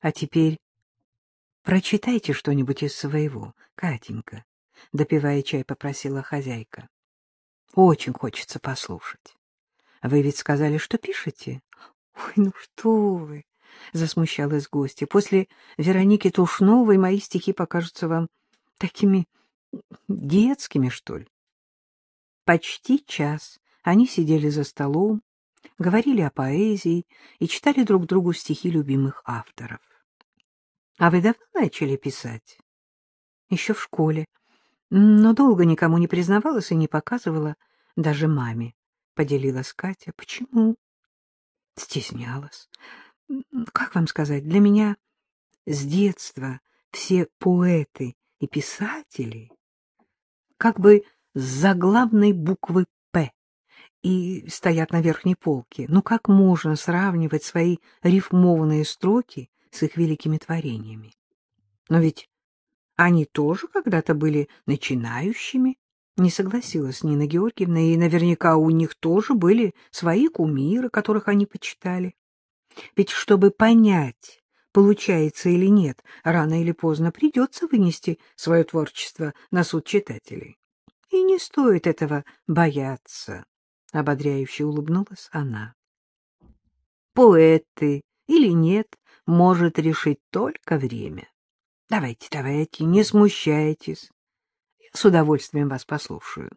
А теперь прочитайте что-нибудь из своего, Катенька, — допивая чай, попросила хозяйка. Очень хочется послушать. Вы ведь сказали, что пишете? Ой, ну что вы! — засмущалась гостья. После Вероники Тушновой мои стихи покажутся вам такими детскими, что ли. Почти час они сидели за столом, говорили о поэзии и читали друг другу стихи любимых авторов. — А вы давно начали писать? — Еще в школе, но долго никому не признавалась и не показывала, даже маме, — поделилась Катя. — Почему? — Стеснялась. Как вам сказать, для меня с детства все поэты и писатели как бы с заглавной буквы «П» и стоят на верхней полке. Ну как можно сравнивать свои рифмованные строки с их великими творениями? Но ведь они тоже когда-то были начинающими, не согласилась Нина Георгиевна, и наверняка у них тоже были свои кумиры, которых они почитали. Ведь чтобы понять, получается или нет, рано или поздно придется вынести свое творчество на суд читателей. И не стоит этого бояться, — ободряюще улыбнулась она. Поэты или нет, может решить только время. Давайте, давайте, не смущайтесь. Я с удовольствием вас послушаю.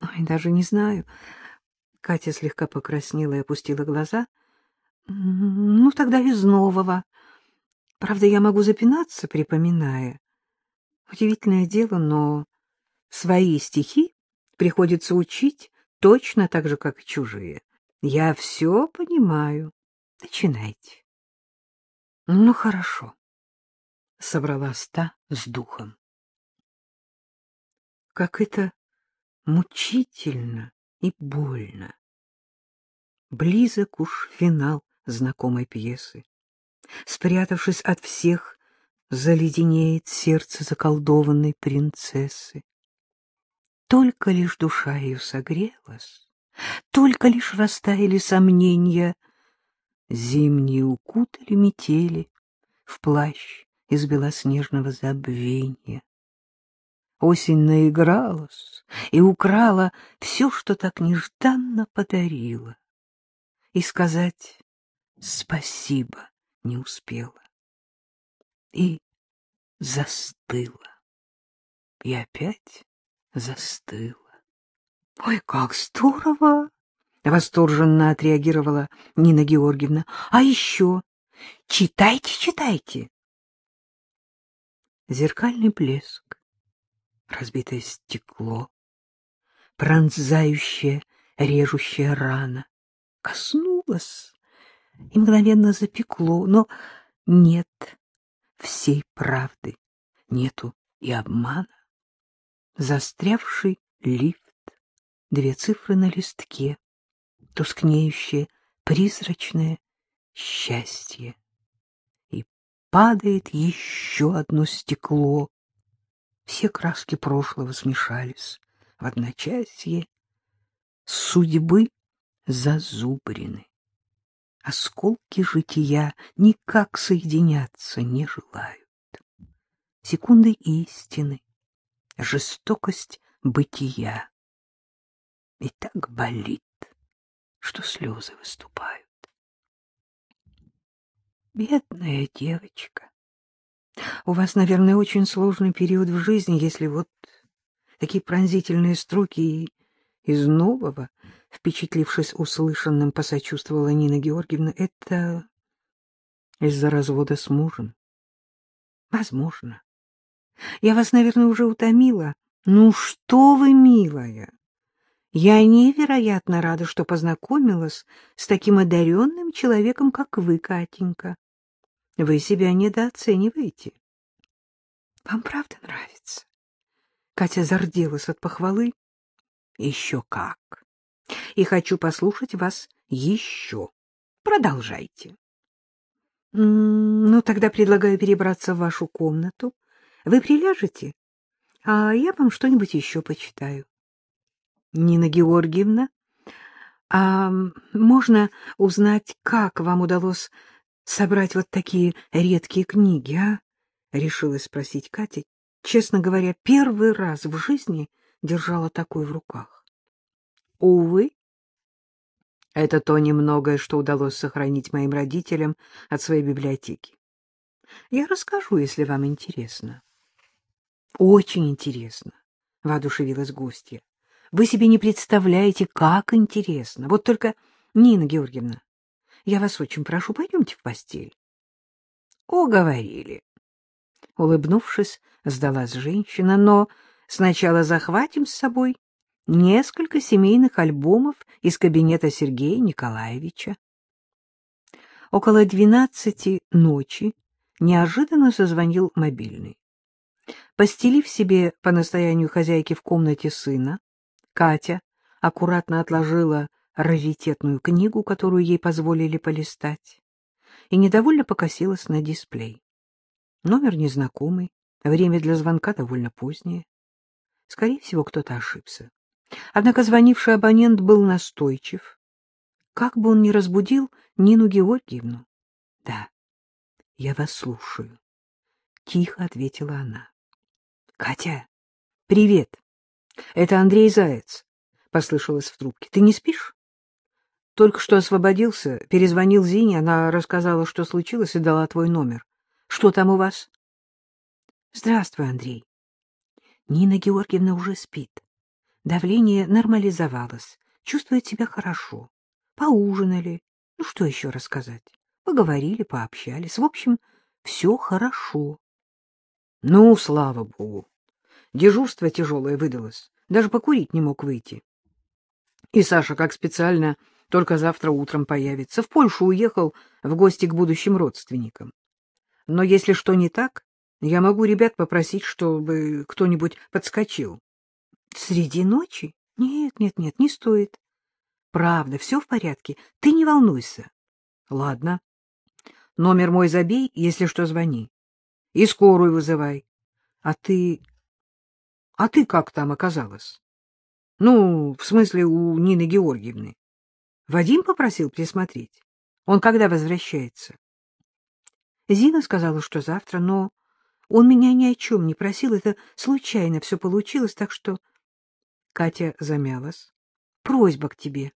Ой, даже не знаю. Катя слегка покраснела и опустила глаза. Ну, тогда из нового. Правда, я могу запинаться, припоминая. Удивительное дело, но свои стихи приходится учить точно так же, как и чужие. Я все понимаю. Начинайте. Ну, хорошо. Собралась та с духом. Как это мучительно и больно. Близок уж финал знакомой пьесы. Спрятавшись от всех, заледенеет сердце заколдованной принцессы. Только лишь душа ее согрелась, только лишь растаяли сомнения, зимние укутали метели в плащ из белоснежного забвения. Осень наигралась и украла все, что так нежданно подарила. И сказать спасибо не успела. И застыла. И опять застыла. — Ой, как здорово! — восторженно отреагировала Нина Георгиевна. — А еще? Читайте, читайте! Зеркальный блеск, разбитое стекло, пронзающая, режущая рана, коснулась и мгновенно запекло, но нет всей правды, нету и обмана. Застрявший лифт, две цифры на листке, тускнеющее, призрачное счастье. И падает еще одно стекло. Все краски прошлого смешались в одночасье. Судьбы зазубрены осколки жития никак соединяться не желают. Секунды истины, жестокость бытия. И так болит, что слезы выступают. Бедная девочка. У вас, наверное, очень сложный период в жизни, если вот такие пронзительные строки из нового впечатлившись услышанным, посочувствовала Нина Георгиевна. Это из-за развода с мужем. Возможно. Я вас, наверное, уже утомила. Ну что вы, милая! Я невероятно рада, что познакомилась с таким одаренным человеком, как вы, Катенька. Вы себя недооцениваете. Вам правда нравится? Катя зарделась от похвалы. Еще как и хочу послушать вас еще. Продолжайте. — Ну, тогда предлагаю перебраться в вашу комнату. Вы приляжете, а я вам что-нибудь еще почитаю. — Нина Георгиевна, а можно узнать, как вам удалось собрать вот такие редкие книги, а? — решилась спросить Катя. Честно говоря, первый раз в жизни держала такой в руках. Увы, это то немногое, что удалось сохранить моим родителям от своей библиотеки. Я расскажу, если вам интересно. — Очень интересно, — воодушевилась гостья. — Вы себе не представляете, как интересно. Вот только, Нина Георгиевна, я вас очень прошу, пойдемте в постель. — Уговорили. Улыбнувшись, сдалась женщина, но сначала захватим с собой несколько семейных альбомов из кабинета Сергея Николаевича. Около двенадцати ночи неожиданно зазвонил мобильный. Постелив себе по настоянию хозяйки в комнате сына, Катя аккуратно отложила раритетную книгу, которую ей позволили полистать, и недовольно покосилась на дисплей. Номер незнакомый, время для звонка довольно позднее. Скорее всего, кто-то ошибся. Однако звонивший абонент был настойчив. Как бы он ни разбудил Нину Георгиевну. — Да, я вас слушаю, — тихо ответила она. — Катя, привет. Это Андрей Заяц, — послышалось в трубке. — Ты не спишь? Только что освободился, перезвонил Зине, она рассказала, что случилось, и дала твой номер. Что там у вас? — Здравствуй, Андрей. Нина Георгиевна уже спит. Давление нормализовалось, чувствует себя хорошо. Поужинали. Ну, что еще рассказать? Поговорили, пообщались. В общем, все хорошо. Ну, слава богу. Дежурство тяжелое выдалось. Даже покурить не мог выйти. И Саша, как специально, только завтра утром появится. В Польшу уехал в гости к будущим родственникам. Но если что не так, я могу ребят попросить, чтобы кто-нибудь подскочил. Среди ночи? Нет, нет, нет, не стоит. Правда, все в порядке. Ты не волнуйся. Ладно. Номер мой забей, если что, звони. И скорую вызывай. А ты... А ты как там оказалась? Ну, в смысле, у Нины Георгиевны. Вадим попросил присмотреть. Он когда возвращается? Зина сказала, что завтра, но он меня ни о чем не просил. Это случайно все получилось, так что Катя замялась. — Просьба к тебе.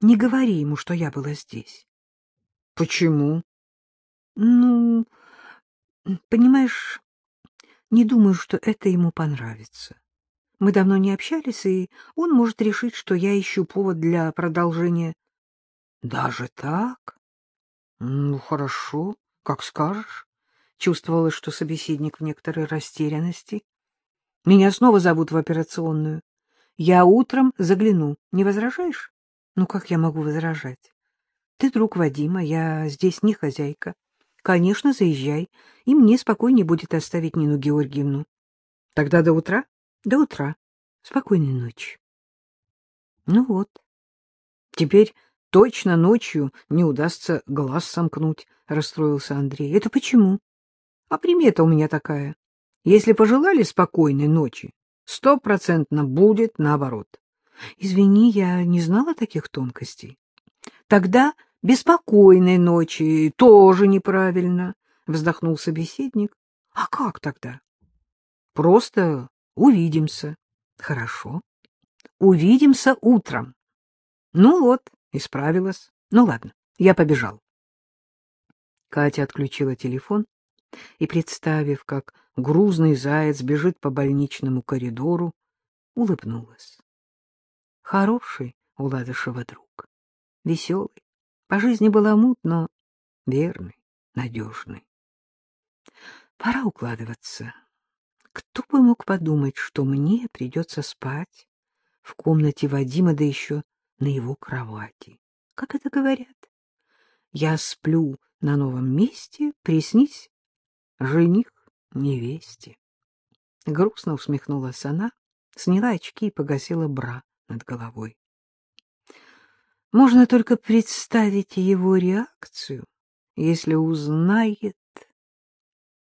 Не говори ему, что я была здесь. — Почему? — Ну, понимаешь, не думаю, что это ему понравится. Мы давно не общались, и он может решить, что я ищу повод для продолжения. — Даже так? — Ну, хорошо, как скажешь. Чувствовала, что собеседник в некоторой растерянности. — Меня снова зовут в операционную. Я утром загляну. Не возражаешь? Ну, как я могу возражать? Ты друг Вадима, я здесь не хозяйка. Конечно, заезжай, и мне спокойнее будет оставить Нину Георгиевну. Тогда до утра? До утра. Спокойной ночи. Ну вот. Теперь точно ночью не удастся глаз сомкнуть, расстроился Андрей. Это почему? А примета у меня такая. Если пожелали спокойной ночи, стопроцентно будет наоборот. Извини, я не знала таких тонкостей. Тогда беспокойной ночи тоже неправильно, вздохнул собеседник. А как тогда? Просто увидимся. Хорошо. Увидимся утром. Ну вот, исправилась. Ну ладно, я побежал. Катя отключила телефон и, представив, как грузный заяц бежит по больничному коридору, улыбнулась. Хороший у Ладышева друг, веселый, по жизни баламут, но верный, надежный. Пора укладываться. Кто бы мог подумать, что мне придется спать в комнате Вадима, да еще на его кровати. Как это говорят? Я сплю на новом месте, приснись жених невесте. Грустно усмехнулась она, сняла очки и погасила бра над головой. Можно только представить его реакцию, если узнает,